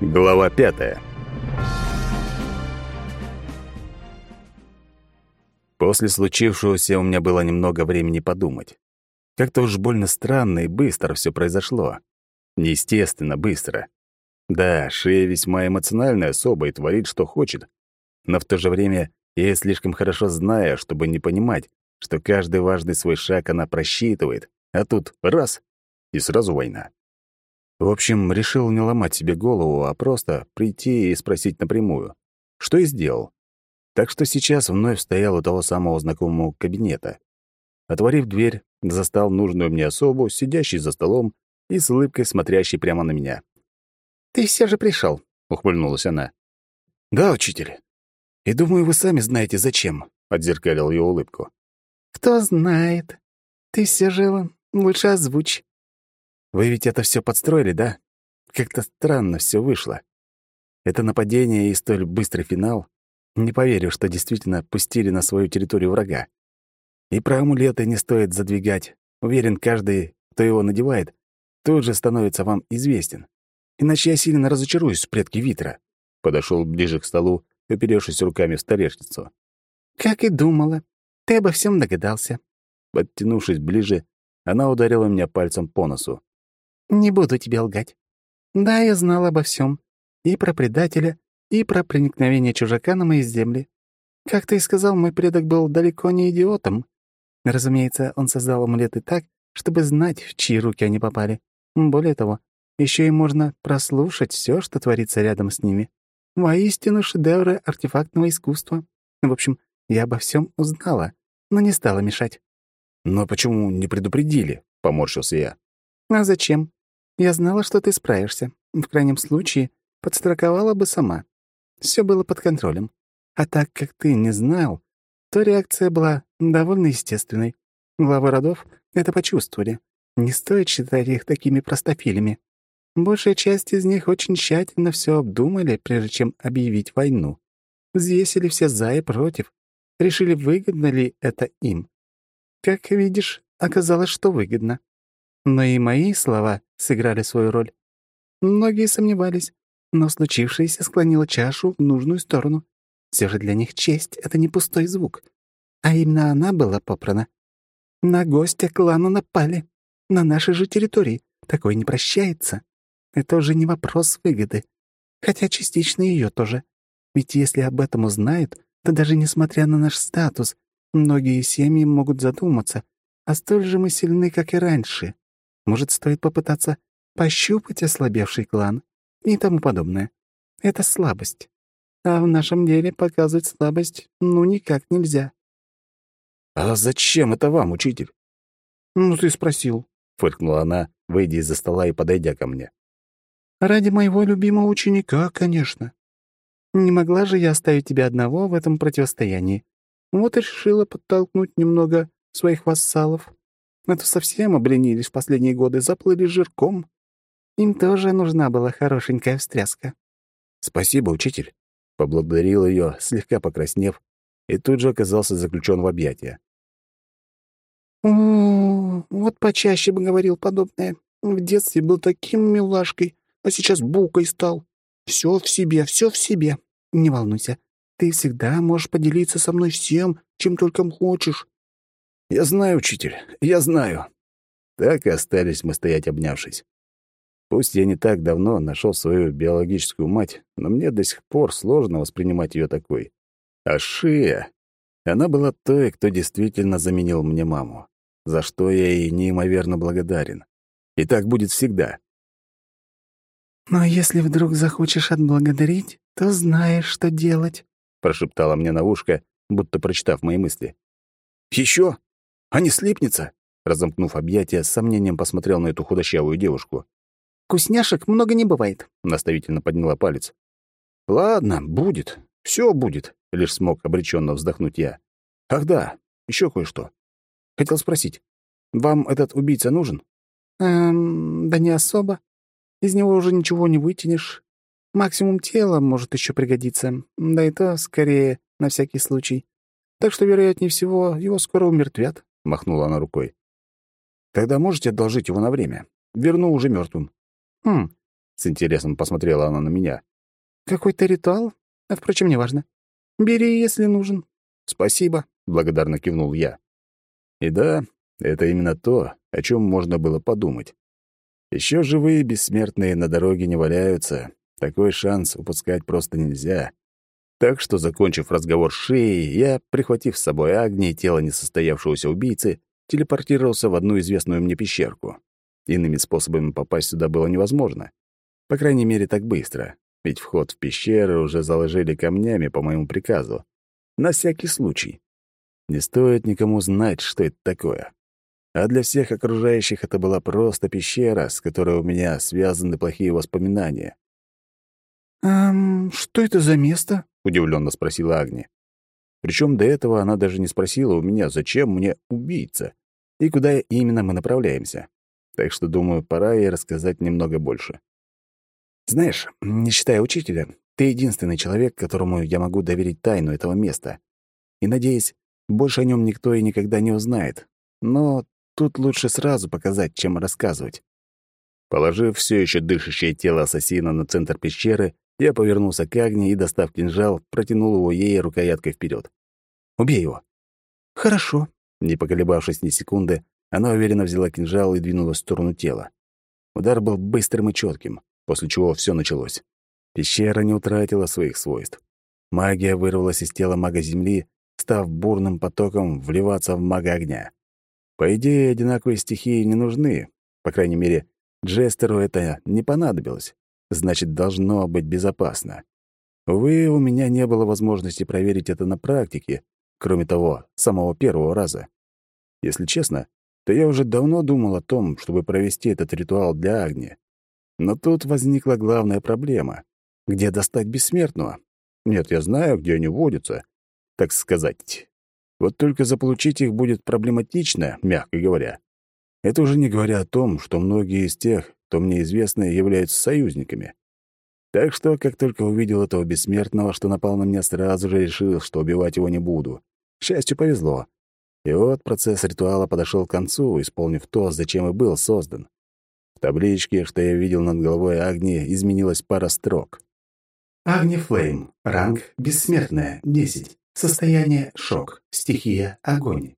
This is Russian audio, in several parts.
Глава пятая. После случившегося у меня было немного времени подумать. Как-то уж больно странно и быстро все произошло. Неестественно быстро. Да, Шея весьма эмоциональная особа и творит, что хочет. Но в то же время я слишком хорошо знаю, чтобы не понимать, что каждый важный свой шаг она просчитывает, а тут раз — и сразу война. В общем, решил не ломать себе голову, а просто прийти и спросить напрямую. Что и сделал. Так что сейчас вновь стоял у того самого знакомого кабинета. Отворив дверь, застал нужную мне особу, сидящей за столом и с улыбкой смотрящей прямо на меня. «Ты все же пришел, ухмыльнулась она. «Да, учитель. И думаю, вы сами знаете, зачем», — отзеркалил ее улыбку. «Кто знает. Ты все же лучше озвучь». Вы ведь это все подстроили, да? Как-то странно все вышло. Это нападение и столь быстрый финал. Не поверю, что действительно пустили на свою территорию врага. И про амулеты не стоит задвигать. Уверен, каждый, кто его надевает, тут же становится вам известен. Иначе я сильно разочаруюсь в предке Витра. Подошел ближе к столу, оперевшись руками в столешницу. «Как и думала. Ты обо всем догадался». Подтянувшись ближе, она ударила меня пальцем по носу. Не буду тебе лгать. Да, я знал обо всем. И про предателя, и про проникновение чужака на мои земли. Как ты и сказал, мой предок был далеко не идиотом. Разумеется, он создал амулеты так, чтобы знать, в чьи руки они попали. Более того, еще и можно прослушать все, что творится рядом с ними. Воистину шедевры артефактного искусства. В общем, я обо всем узнала, но не стала мешать. «Но почему не предупредили?» — поморщился я. «А зачем? Я знала, что ты справишься. В крайнем случае, подстраховала бы сама. Все было под контролем. А так как ты не знал, то реакция была довольно естественной. Главы родов это почувствовали. Не стоит считать их такими простофилями. Большая часть из них очень тщательно все обдумали, прежде чем объявить войну. Взвесили все «за» и «против». Решили, выгодно ли это им. Как видишь, оказалось, что выгодно. Но и мои слова сыграли свою роль. Многие сомневались, но случившееся склонило чашу в нужную сторону. Все же для них честь — это не пустой звук. А именно она была попрана. На гостя клана напали. На нашей же территории. Такое не прощается. Это уже не вопрос выгоды. Хотя частично ее тоже. Ведь если об этом узнают, то даже несмотря на наш статус, многие семьи могут задуматься, а столь же мы сильны, как и раньше. Может, стоит попытаться пощупать ослабевший клан и тому подобное. Это слабость. А в нашем деле показывать слабость ну никак нельзя. «А зачем это вам, учитель?» «Ну, ты спросил», — фыркнула она, выйдя из-за стола и подойдя ко мне. «Ради моего любимого ученика, конечно. Не могла же я оставить тебя одного в этом противостоянии. Вот и решила подтолкнуть немного своих вассалов. Это совсем обленились в последние годы, заплыли жирком. Им тоже нужна была хорошенькая встряска. «Спасибо, учитель», — поблагодарил ее, слегка покраснев, и тут же оказался заключен в объятия. «О, вот почаще бы говорил подобное. В детстве был таким милашкой, а сейчас букой стал. Все в себе, все в себе. Не волнуйся, ты всегда можешь поделиться со мной всем, чем только хочешь. «Я знаю, учитель, я знаю». Так и остались мы стоять, обнявшись. Пусть я не так давно нашел свою биологическую мать, но мне до сих пор сложно воспринимать ее такой. А Шия... Она была той, кто действительно заменил мне маму, за что я ей неимоверно благодарен. И так будет всегда. «Но если вдруг захочешь отблагодарить, то знаешь, что делать», — прошептала мне на ушко, будто прочитав мои мысли. «Еще? А не слипнется?» Разомкнув объятия, с сомнением посмотрел на эту худощавую девушку. «Вкусняшек много не бывает», — наставительно подняла палец. «Ладно, будет. Все будет», — лишь смог обреченно вздохнуть я. «Ах да, еще кое-что. Хотел спросить, вам этот убийца нужен?» «Эм, да не особо. Из него уже ничего не вытянешь. Максимум тела может еще пригодиться, да и то скорее на всякий случай. Так что, вероятнее всего, его скоро умертвят махнула она рукой. Тогда можете одолжить его на время. Верну уже мертвым. Хм, С интересом посмотрела она на меня. «Какой-то ритуал? А, впрочем, неважно. Бери, если нужен». «Спасибо», — благодарно кивнул я. И да, это именно то, о чем можно было подумать. Еще живые бессмертные на дороге не валяются. Такой шанс упускать просто нельзя. Так что, закончив разговор с шеей, я, прихватив с собой Агни и тело несостоявшегося убийцы, телепортировался в одну известную мне пещерку. Иными способами попасть сюда было невозможно. По крайней мере, так быстро. Ведь вход в пещеры уже заложили камнями по моему приказу. На всякий случай. Не стоит никому знать, что это такое. А для всех окружающих это была просто пещера, с которой у меня связаны плохие воспоминания. «Эм, что это за место?» — удивленно спросила Агни. Причем до этого она даже не спросила у меня, зачем мне убийца и куда именно мы направляемся. Так что, думаю, пора ей рассказать немного больше. Знаешь, не считая учителя, ты единственный человек, которому я могу доверить тайну этого места. И, надеюсь, больше о нем никто и никогда не узнает. Но тут лучше сразу показать, чем рассказывать. Положив все еще дышащее тело ассасина на центр пещеры, я повернулся к Агне и, достав кинжал, протянул его ей рукояткой вперед. «Убей его!» «Хорошо». Не поколебавшись ни секунды, она уверенно взяла кинжал и двинулась в сторону тела. Удар был быстрым и четким, после чего все началось. Пещера не утратила своих свойств. Магия вырвалась из тела мага Земли, став бурным потоком вливаться в мага огня. По идее, одинаковые стихии не нужны. По крайней мере, Джестеру это не понадобилось значит, должно быть безопасно. Увы, у меня не было возможности проверить это на практике, кроме того, самого первого раза. Если честно, то я уже давно думал о том, чтобы провести этот ритуал для Агни. Но тут возникла главная проблема. Где достать бессмертного? Нет, я знаю, где они водятся, так сказать. Вот только заполучить их будет проблематично, мягко говоря. Это уже не говоря о том, что многие из тех, кто мне известны, являются союзниками. Так что, как только увидел этого бессмертного, что напал на меня, сразу же решил, что убивать его не буду. К счастью, повезло. И вот процесс ритуала подошел к концу, исполнив то, зачем и был создан. В табличке, что я видел над головой Агни, изменилась пара строк. Агни Флейм. Ранг «Бессмертная». 10. Состояние «Шок». Стихия «Огонь».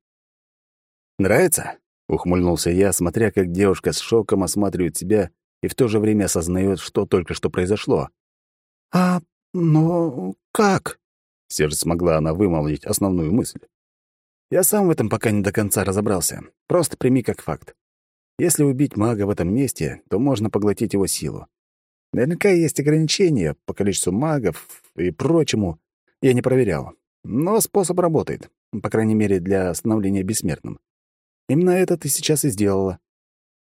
«Нравится?» Ухмыльнулся я, смотря, как девушка с шоком осматривает себя и в то же время осознает, что только что произошло. «А, но как?» Все же смогла она вымолвить основную мысль. «Я сам в этом пока не до конца разобрался. Просто прими как факт. Если убить мага в этом месте, то можно поглотить его силу. Наверняка есть ограничения по количеству магов и прочему. Я не проверял. Но способ работает, по крайней мере, для становления бессмертным. Именно это ты сейчас и сделала.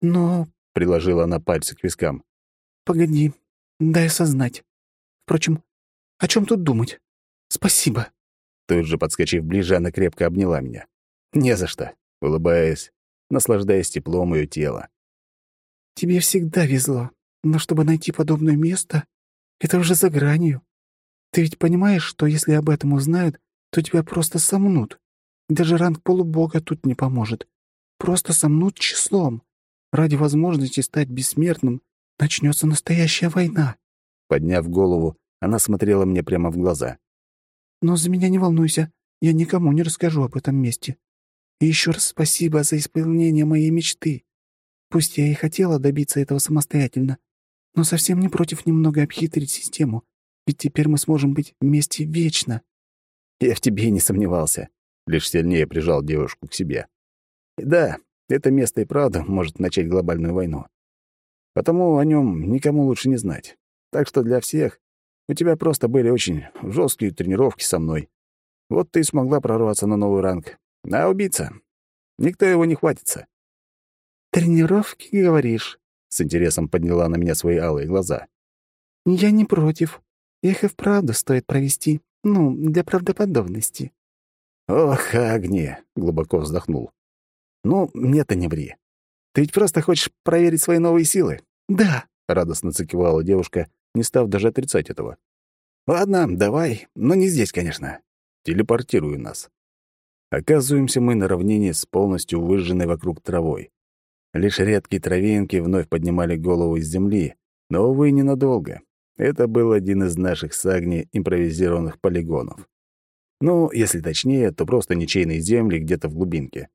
Но... — приложила она пальцы к вискам. Погоди, дай осознать. Впрочем, о чем тут думать? Спасибо. Тут же, подскочив ближе, она крепко обняла меня. «Не за что», — улыбаясь, наслаждаясь теплом ее тела. «Тебе всегда везло, но чтобы найти подобное место, это уже за гранью. Ты ведь понимаешь, что если об этом узнают, то тебя просто сомнут. Даже ранг полубога тут не поможет. Просто сомнут числом. Ради возможности стать бессмертным начнется настоящая война». Подняв голову, она смотрела мне прямо в глаза. «Но за меня не волнуйся, я никому не расскажу об этом месте. И еще раз спасибо за исполнение моей мечты. Пусть я и хотела добиться этого самостоятельно, но совсем не против немного обхитрить систему, ведь теперь мы сможем быть вместе вечно». «Я в тебе и не сомневался», — лишь сильнее прижал девушку к себе. И да, это место и правда может начать глобальную войну. Потому о нем никому лучше не знать. Так что для всех у тебя просто были очень жесткие тренировки со мной. Вот ты и смогла прорваться на новый ранг. А убийца? Никто его не хватится. «Тренировки, говоришь?» — с интересом подняла на меня свои алые глаза. «Я не против. Их и вправду стоит провести. Ну, для правдоподобности». «Ох, Агния!» — глубоко вздохнул. «Ну, мне-то не ври. Ты ведь просто хочешь проверить свои новые силы?» «Да», — радостно закивала девушка, не став даже отрицать этого. «Ладно, давай, но не здесь, конечно. Телепортирую нас». Оказываемся мы на равнине с полностью выжженной вокруг травой. Лишь редкие травинки вновь поднимали голову из земли, Но, увы, ненадолго. Это был один из наших с Агни импровизированных полигонов. Ну, если точнее, то просто ничейные земли где-то в глубинке.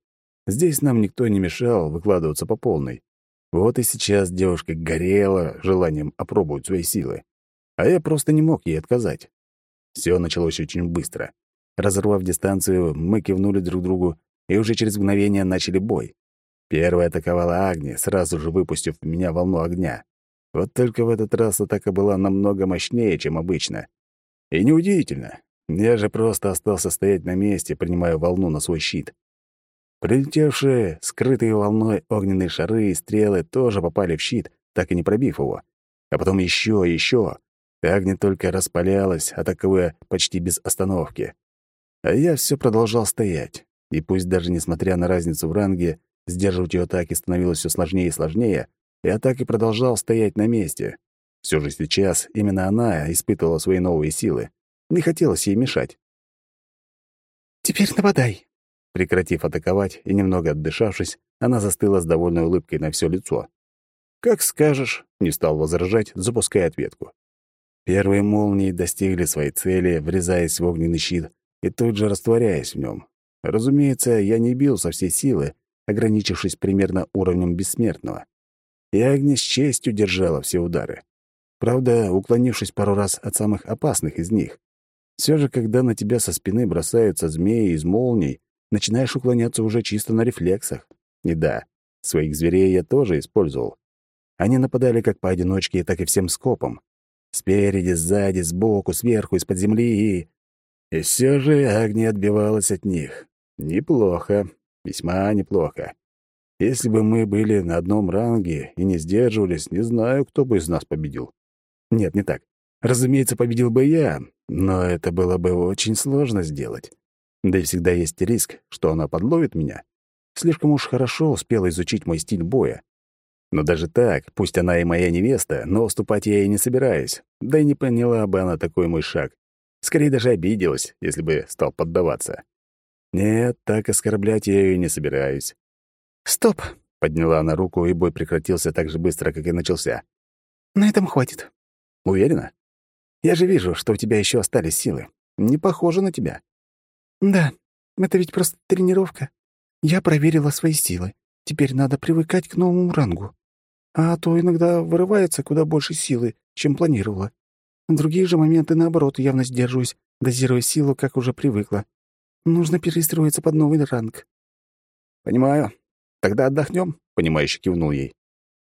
Здесь нам никто не мешал выкладываться по полной. Вот и сейчас девушка горела желанием опробовать свои силы. А я просто не мог ей отказать. Все началось очень быстро. Разорвав дистанцию, мы кивнули друг другу и уже через мгновение начали бой. Первая атаковала Агни, сразу же выпустив в меня волну огня. Вот только в этот раз атака была намного мощнее, чем обычно. И неудивительно. Я же просто остался стоять на месте, принимая волну на свой щит. Прилетевшие, скрытые волной огненные шары и стрелы тоже попали в щит, так и не пробив его. А потом еще и еще. Агни только распалялась, атакуя почти без остановки. А я все продолжал стоять. И пусть даже несмотря на разницу в ранге, сдерживать ее атаки становилось все сложнее и сложнее, я так и продолжал стоять на месте. Все же сейчас именно она испытывала свои новые силы. Не хотелось ей мешать. «Теперь нападай!» Прекратив атаковать и немного отдышавшись, она застыла с довольной улыбкой на все лицо. «Как скажешь», — не стал возражать, запуская ответку. Первые молнии достигли своей цели, врезаясь в огненный щит и тут же растворяясь в нем. Разумеется, я не бил со всей силы, ограничившись примерно уровнем бессмертного. И Агни с честью держала все удары. Правда, уклонившись пару раз от самых опасных из них. Все же, когда на тебя со спины бросаются змеи из молний, начинаешь уклоняться уже чисто на рефлексах. И да, своих зверей я тоже использовал. Они нападали как поодиночке, так и всем скопом. Спереди, сзади, сбоку, сверху, из-под земли и... И все же Агния отбивалась от них. Неплохо, весьма неплохо. Если бы мы были на одном ранге и не сдерживались, не знаю, кто бы из нас победил. Нет, не так. Разумеется, победил бы я, но это было бы очень сложно сделать. Да и всегда есть риск, что она подловит меня. Слишком уж хорошо успела изучить мой стиль боя. Но даже так, пусть она и моя невеста, но уступать я ей не собираюсь. Да и не поняла бы она такой мой шаг. Скорее даже обиделась, если бы стал поддаваться. Нет, так оскорблять я ее не собираюсь. «Стоп!» — подняла она руку, и бой прекратился так же быстро, как и начался. «На этом хватит». «Уверена? Я же вижу, что у тебя еще остались силы. Не похоже на тебя». «Да, это ведь просто тренировка. Я проверила свои силы. Теперь надо привыкать к новому рангу. А то иногда вырывается куда больше силы, чем планировала. В другие же моменты, наоборот, явно сдерживаюсь, дозируя силу, как уже привыкла. Нужно перестроиться под новый ранг». «Понимаю. Тогда отдохнем, понимающе кивнул ей.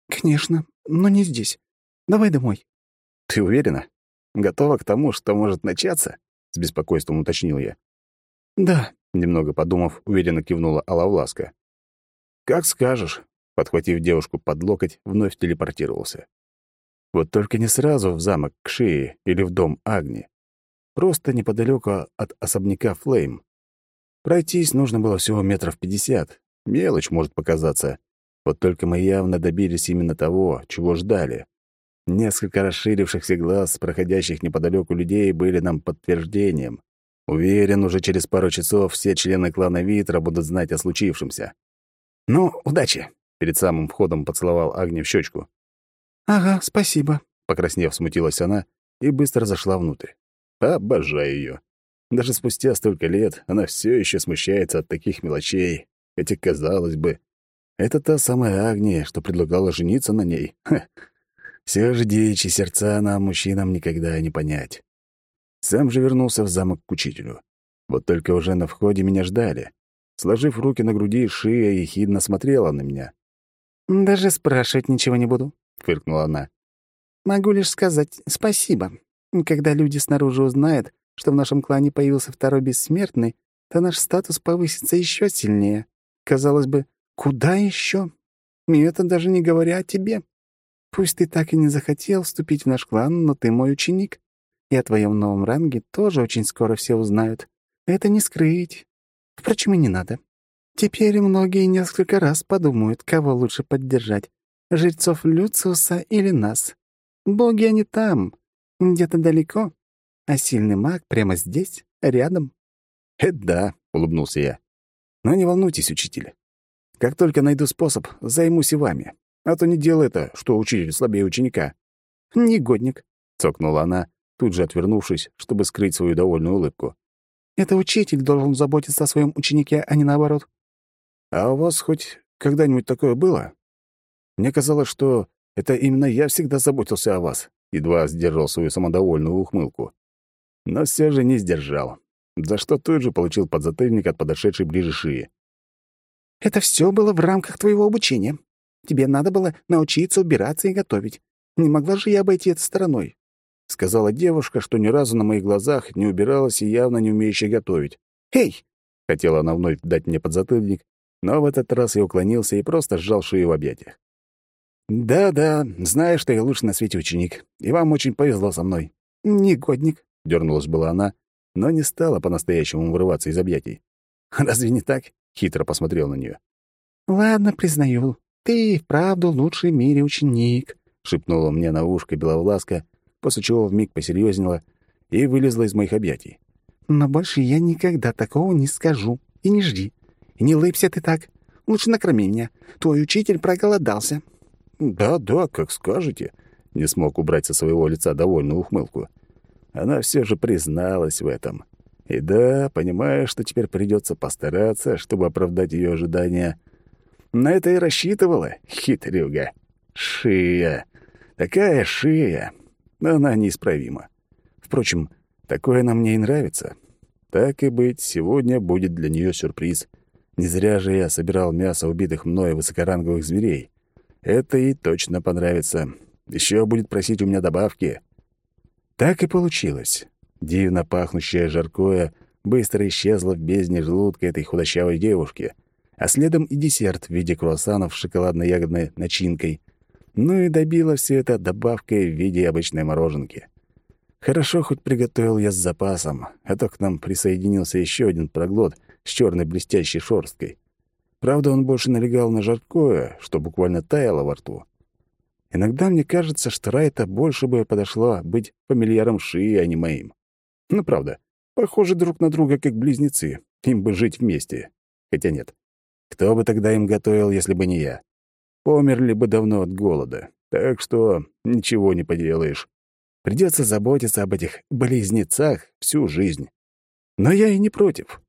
Конечно, но не здесь. Давай домой. Ты уверена? Готова к тому, что может начаться? С беспокойством уточнил я. Да, немного подумав, уверенно кивнула Алавласка. Как скажешь, подхватив девушку под локоть, вновь телепортировался. Вот только не сразу в замок к шее или в дом Агни. Просто неподалеку от особняка Флейм. Пройтись нужно было всего метров пятьдесят, Мелочь может показаться. Вот только мы явно добились именно того, чего ждали. Несколько расширившихся глаз, проходящих неподалеку людей, были нам подтверждением. Уверен, уже через пару часов все члены клана Витра будут знать о случившемся. «Ну, удачи!» — перед самым входом поцеловал Агни в щечку. «Ага, спасибо», — покраснев, смутилась она и быстро зашла внутрь. Обожаю ее. Даже спустя столько лет она все еще смущается от таких мелочей, Хотя, казалось бы, это та самая Агния, что предлагала жениться на ней. Ха. Все же девичьи сердца нам, мужчинам, никогда не понять. Сам же вернулся в замок к учителю. Вот только уже на входе меня ждали. Сложив руки на груди, шея ехидно смотрела на меня. «Даже спрашивать ничего не буду», — фыркнула она. «Могу лишь сказать спасибо. Когда люди снаружи узнают, что в нашем клане появился второй бессмертный, то наш статус повысится еще сильнее». Казалось бы, куда еще? И это даже не говоря о тебе. Пусть ты так и не захотел вступить в наш клан, но ты мой ученик. И о твоем новом ранге тоже очень скоро все узнают. Это не скрыть. Впрочем, и не надо. Теперь многие несколько раз подумают, кого лучше поддержать — жрецов Люциуса или нас. Боги они там, где-то далеко, а сильный маг прямо здесь, рядом. «Это да», — улыбнулся я. Но не волнуйтесь, учитель. Как только найду способ, займусь и вами. А то не дело это, что учитель слабее ученика. «Негодник», — цокнула она, тут же отвернувшись, чтобы скрыть свою довольную улыбку. «Это учитель должен заботиться о своем ученике, а не наоборот». «А у вас хоть когда-нибудь такое было? Мне казалось, что это именно я всегда заботился о вас», — едва сдержал свою самодовольную ухмылку. Но все же не сдержал, за что тут же получил подзатыльник от подошедшей ближе шеи. «Это все было в рамках твоего обучения. Тебе надо было научиться убираться и готовить. Не могла же я обойти это стороной», — сказала девушка, что ни разу на моих глазах не убиралась и явно не умеющая готовить. «Эй!» — хотела она вновь дать мне подзатыльник, но в этот раз я уклонился и просто сжал шею в объятиях. «Да-да, знаю, что я лучший на свете ученик, и вам очень повезло со мной». «Негодник», — дернулась была она, но не стала по-настоящему вырываться из объятий. «Разве не так?» — хитро посмотрел на нее. «Ладно, признаю, ты и вправду лучший в мире ученик», — шепнула мне на ушко Беловласка, после чего вмиг посерьезнела и вылезла из моих объятий. «Но больше я никогда такого не скажу. И не жди. И не лыбся ты так. Лучше накорми меня. Твой учитель проголодался». «Да-да, как скажете», — не смог убрать со своего лица довольную ухмылку. Она все же призналась в этом. И да, понимая, что теперь придется постараться, чтобы оправдать ее ожидания. На это и рассчитывала, хитрюга. Шия. Такая шия. Она неисправима. Впрочем, такое нам мне и нравится. Так и быть, сегодня будет для нее сюрприз. Не зря же я собирал мясо убитых мной высокоранговых зверей. Это ей точно понравится. Еще будет просить у меня добавки. Так и получилось. Дивно пахнущее жаркое быстро исчезло в бездне желудка этой худощавой девушки, а следом и десерт в виде круассанов с шоколадно-ягодной начинкой. Ну и добило все это добавкой в виде обычной мороженки. Хорошо хоть приготовил я с запасом, а то к нам присоединился еще один проглот с черной блестящей шорсткой. Правда, он больше налегал на жаркое, что буквально таяло во рту. Иногда мне кажется, что Райта больше бы подошла быть фамильяром Шии, а не моим. Ну, правда, похожи друг на друга как близнецы. Им бы жить вместе. Хотя нет. Кто бы тогда им готовил, если бы не я? Померли бы давно от голода. Так что ничего не поделаешь. Придется заботиться об этих близнецах всю жизнь. Но я и не против.